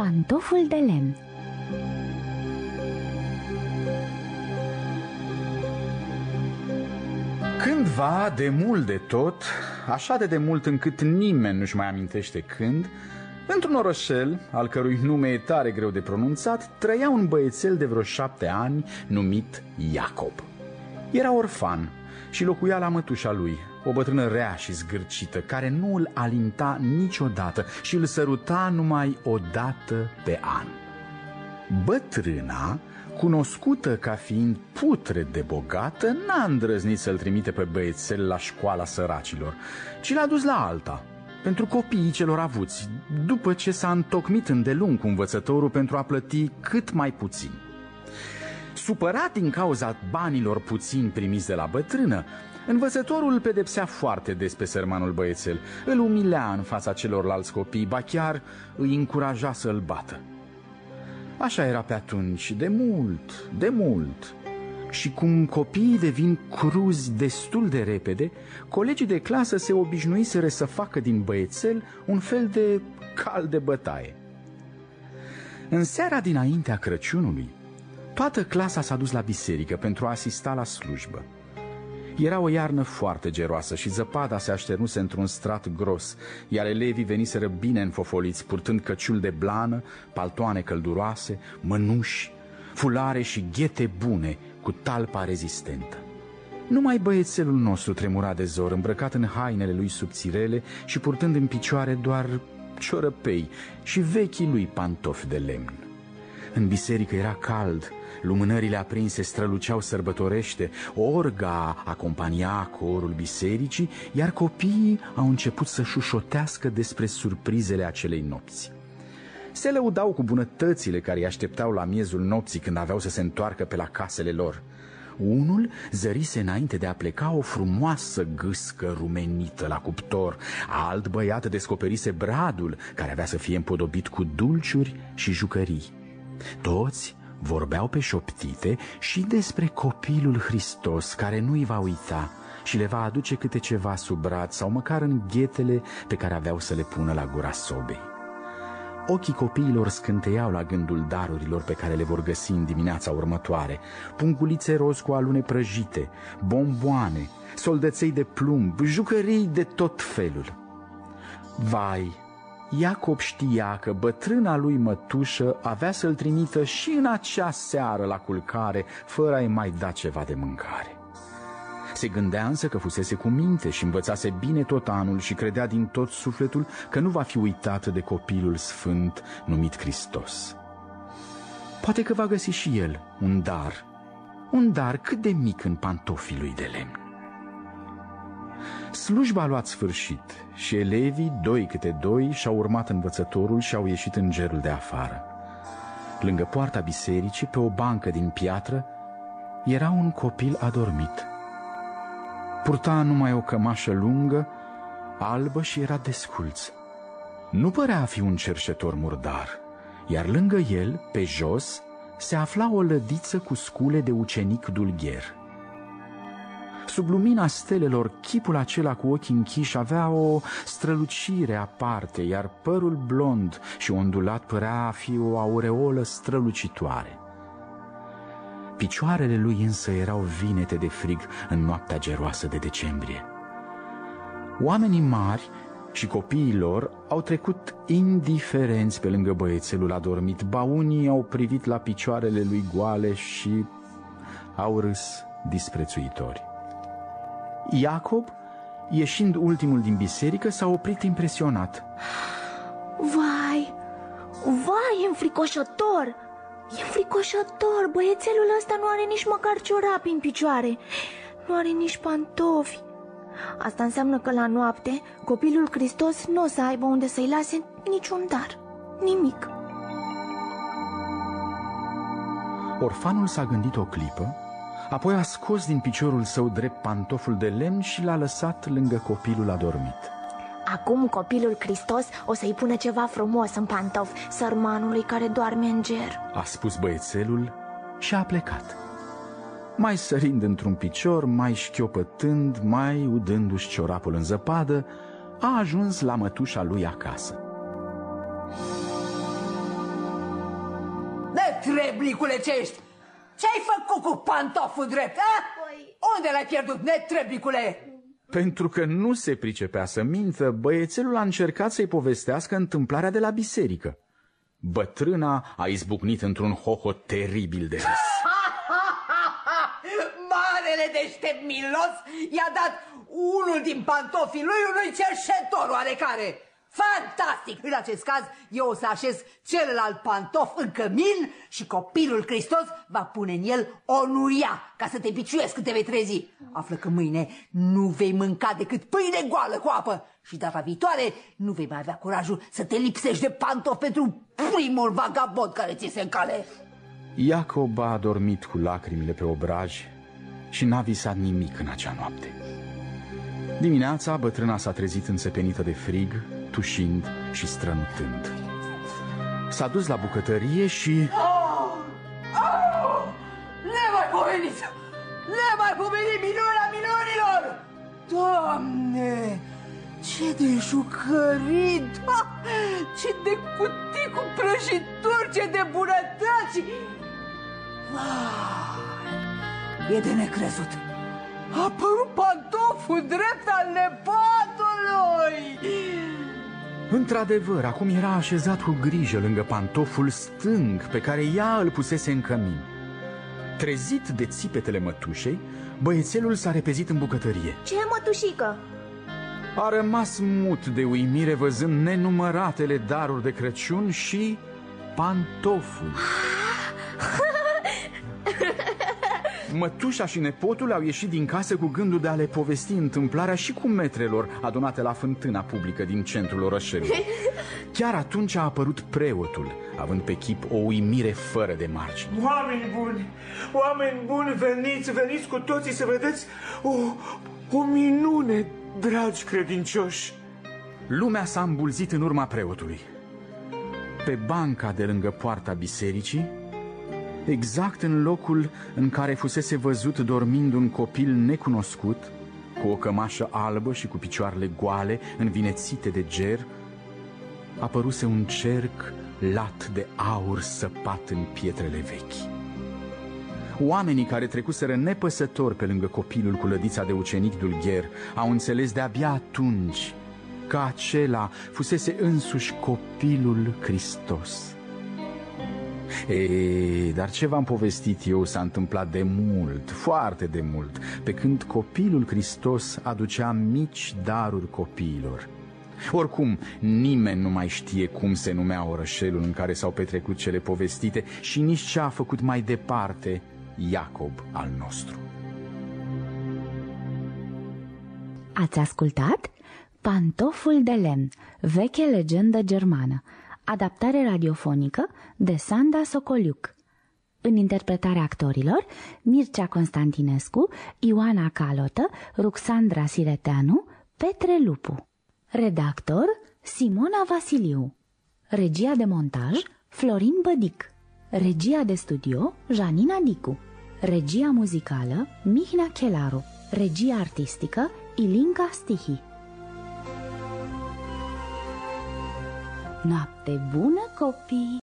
Pantoful de lemn Cândva, de mult de tot, așa de demult încât nimeni nu-și mai amintește când, într-un orășel, al cărui nume e tare greu de pronunțat, trăia un băiețel de vreo șapte ani numit Iacob. Era orfan și locuia la mătușa lui, o bătrână rea și zgârcită, care nu îl alinta niciodată și îl săruta numai o dată pe an. Bătrâna, cunoscută ca fiind putre de bogată, n-a îndrăznit să-l trimite pe băiețel la școala săracilor, ci l-a dus la alta, pentru copiii celor avuți, după ce s-a întocmit îndelung cu învățătorul pentru a plăti cât mai puțin. Supărat din cauza banilor puțin primiți de la bătrână, învățătorul îl pedepsea foarte des pe sărmanul băiețel, îl umilea în fața celorlalți copii, ba chiar îi încuraja să-l bată. Așa era pe atunci, de mult, de mult. Și cum copiii devin cruzi destul de repede, colegii de clasă se obișnuiseră să facă din băiețel un fel de cal de bătaie. În seara dinaintea Crăciunului, toată clasa s-a dus la biserică pentru a asista la slujbă. Era o iarnă foarte geroasă și zăpada se așternuse într-un strat gros, iar elevii veniseră bine înfofoliți, purtând căciul de blană, paltoane călduroase, mănuși, fulare și ghete bune cu talpa rezistentă. Numai băiețelul nostru tremura de zor, îmbrăcat în hainele lui subțirele și purtând în picioare doar ciorăpei și vechii lui pantofi de lemn. În biserică era cald, lumânările aprinse străluceau sărbătorește, orga acompania corul bisericii, iar copiii au început să șușotească despre surprizele acelei nopți. Se lăudau cu bunătățile care îi așteptau la miezul nopții când aveau să se întoarcă pe la casele lor. Unul zărise înainte de a pleca o frumoasă gâscă rumenită la cuptor. Alt băiat descoperise bradul, care avea să fie împodobit cu dulciuri și jucării. Toți vorbeau pe șoptite și despre copilul Hristos care nu-i va uita și le va aduce câte ceva sub brad sau măcar în ghetele pe care aveau să le pună la gura sobei. Ochii copiilor scânteiau la gândul darurilor pe care le vor găsi în dimineața următoare. Pungulițe roz cu alune prăjite, bomboane, soldăței de plumb, jucării de tot felul. Vai, Iacob știa că bătrâna lui mătușă avea să-l trimită și în acea seară la culcare, fără a-i mai da ceva de mâncare. Se gândea însă că fusese cu minte și învățase bine tot anul și credea din tot sufletul că nu va fi uitat de copilul sfânt numit Hristos. Poate că va găsi și el un dar, un dar cât de mic în pantofii lui de lemn. Slujba a luat sfârșit și elevii, doi câte doi, și-au urmat învățătorul și au ieșit în gerul de afară. Lângă poarta bisericii, pe o bancă din piatră, era un copil adormit. Purta numai o cămașă lungă, albă și era desculț. Nu părea a fi un cerșetor murdar, iar lângă el, pe jos, se afla o lădiță cu scule de ucenic dulgher. Sub lumina stelelor, chipul acela cu ochii închiși avea o strălucire aparte, iar părul blond și ondulat părea a fi o aureolă strălucitoare. Picioarele lui însă erau vinete de frig în noaptea geroasă de decembrie. Oamenii mari și copiii lor au trecut indiferenți pe lângă băiețelul adormit. Baunii au privit la picioarele lui goale și au râs disprețuitori. Iacob, ieșind ultimul din biserică, s-a oprit impresionat. Vai, vai, e înfricoșător! E înfricoșător, băiețelul ăsta nu are nici măcar ciorapi în picioare Nu are nici pantofi Asta înseamnă că la noapte copilul Hristos nu o să aibă unde să-i lase niciun dar Nimic Orfanul s-a gândit o clipă Apoi a scos din piciorul său drept pantoful de lemn și l-a lăsat lângă copilul adormit. Acum copilul Hristos o să-i pună ceva frumos în pantof sărmanului care doarme în ger A spus băiețelul și a plecat Mai sărind într-un picior, mai șchiopătând, mai udându-și ciorapul în zăpadă A ajuns la mătușa lui acasă netreblicule ce ești? Ce-ai făcut cu pantoful drept, a? Păi- Unde l-ai pierdut, netreblicule? Pentru că nu se pricepea să mintă, băiețelul a încercat să-i povestească întâmplarea de la biserică. Bătrâna a izbucnit într-un hohot teribil de râs. Marele deștept milos i-a dat unul din pantofii lui unui cerșetor oarecare. Fantastic! În acest caz, eu o să așez celălalt pantof în cămin și copilul Hristos va pune în el o nuia ca să te piciuiesc când te vei trezi. Află că mâine nu vei mânca decât pâine goală cu apă și data viitoare nu vei mai avea curajul să te lipsești de pantof pentru primul vagabond care ți se în cale. Iacob a adormit cu lacrimile pe obraj și n-a visat nimic în acea noapte. Dimineața, bătrâna s-a trezit înțepenită de frig, tușind și strănutând. S-a dus la bucătărie și... Nemaipomenit! Nemaipomenit minunea minunilor! Doamne! Ce de jucării! Da! Ce de cutii cu prăjituri, ce de bunătăți! Vai! E de necrezut! A apărut pantoful drept al nepotului! Într-adevăr, acum era așezat cu grijă lângă pantoful stâng pe care ea îl pusese în cămin. Trezit de țipetele mătușei, băiețelul s-a repezit în bucătărie. Ce mătușică? A rămas mut de uimire văzând nenumăratele daruri de Crăciun și pantoful. Mătușa și nepotul au ieșit din casă cu gândul de a le povesti întâmplarea și cu metrelor adunate la fântâna publică din centrul orășelului. Chiar atunci a apărut preotul, având pe chip o uimire fără de margini. Oameni buni, oameni buni, veniți, veniți cu toții să vedeți o, o minune, dragi credincioși. Lumea s-a îmbulzit în urma preotului. Pe banca de lângă poarta bisericii, exact în locul în care fusese văzut dormind un copil necunoscut, cu o cămașă albă și cu picioarele goale, învinețite de ger, apăruse un cerc lat de aur săpat în pietrele vechi. Oamenii care trecuseră nepăsători pe lângă copilul cu lădița de ucenic dulgher au înțeles de-abia atunci că acela fusese însuși copilul Hristos. Ei, dar ce v-am povestit eu s-a întâmplat de mult, foarte de mult, pe când copilul Hristos aducea mici daruri copiilor. Oricum, nimeni nu mai știe cum se numea orășelul în care s-au petrecut cele povestite și nici ce a făcut mai departe Iacob al nostru. Ați ascultat Pantoful de lemn, veche legendă germană, adaptare radiofonică de Sanda Socoliuc. În interpretarea actorilor, Mircea Constantinescu, Ioana Calotă, Ruxandra Sireteanu, Petre Lupu. Redactor, Simona Vasiliu. Regia de montaj, Florin Bădic. Regia de studio, Janina Dicu. Regia muzicală, Mihnea Chelaru. Regia artistică, Ilinca Stihi. Noapte bună, copii!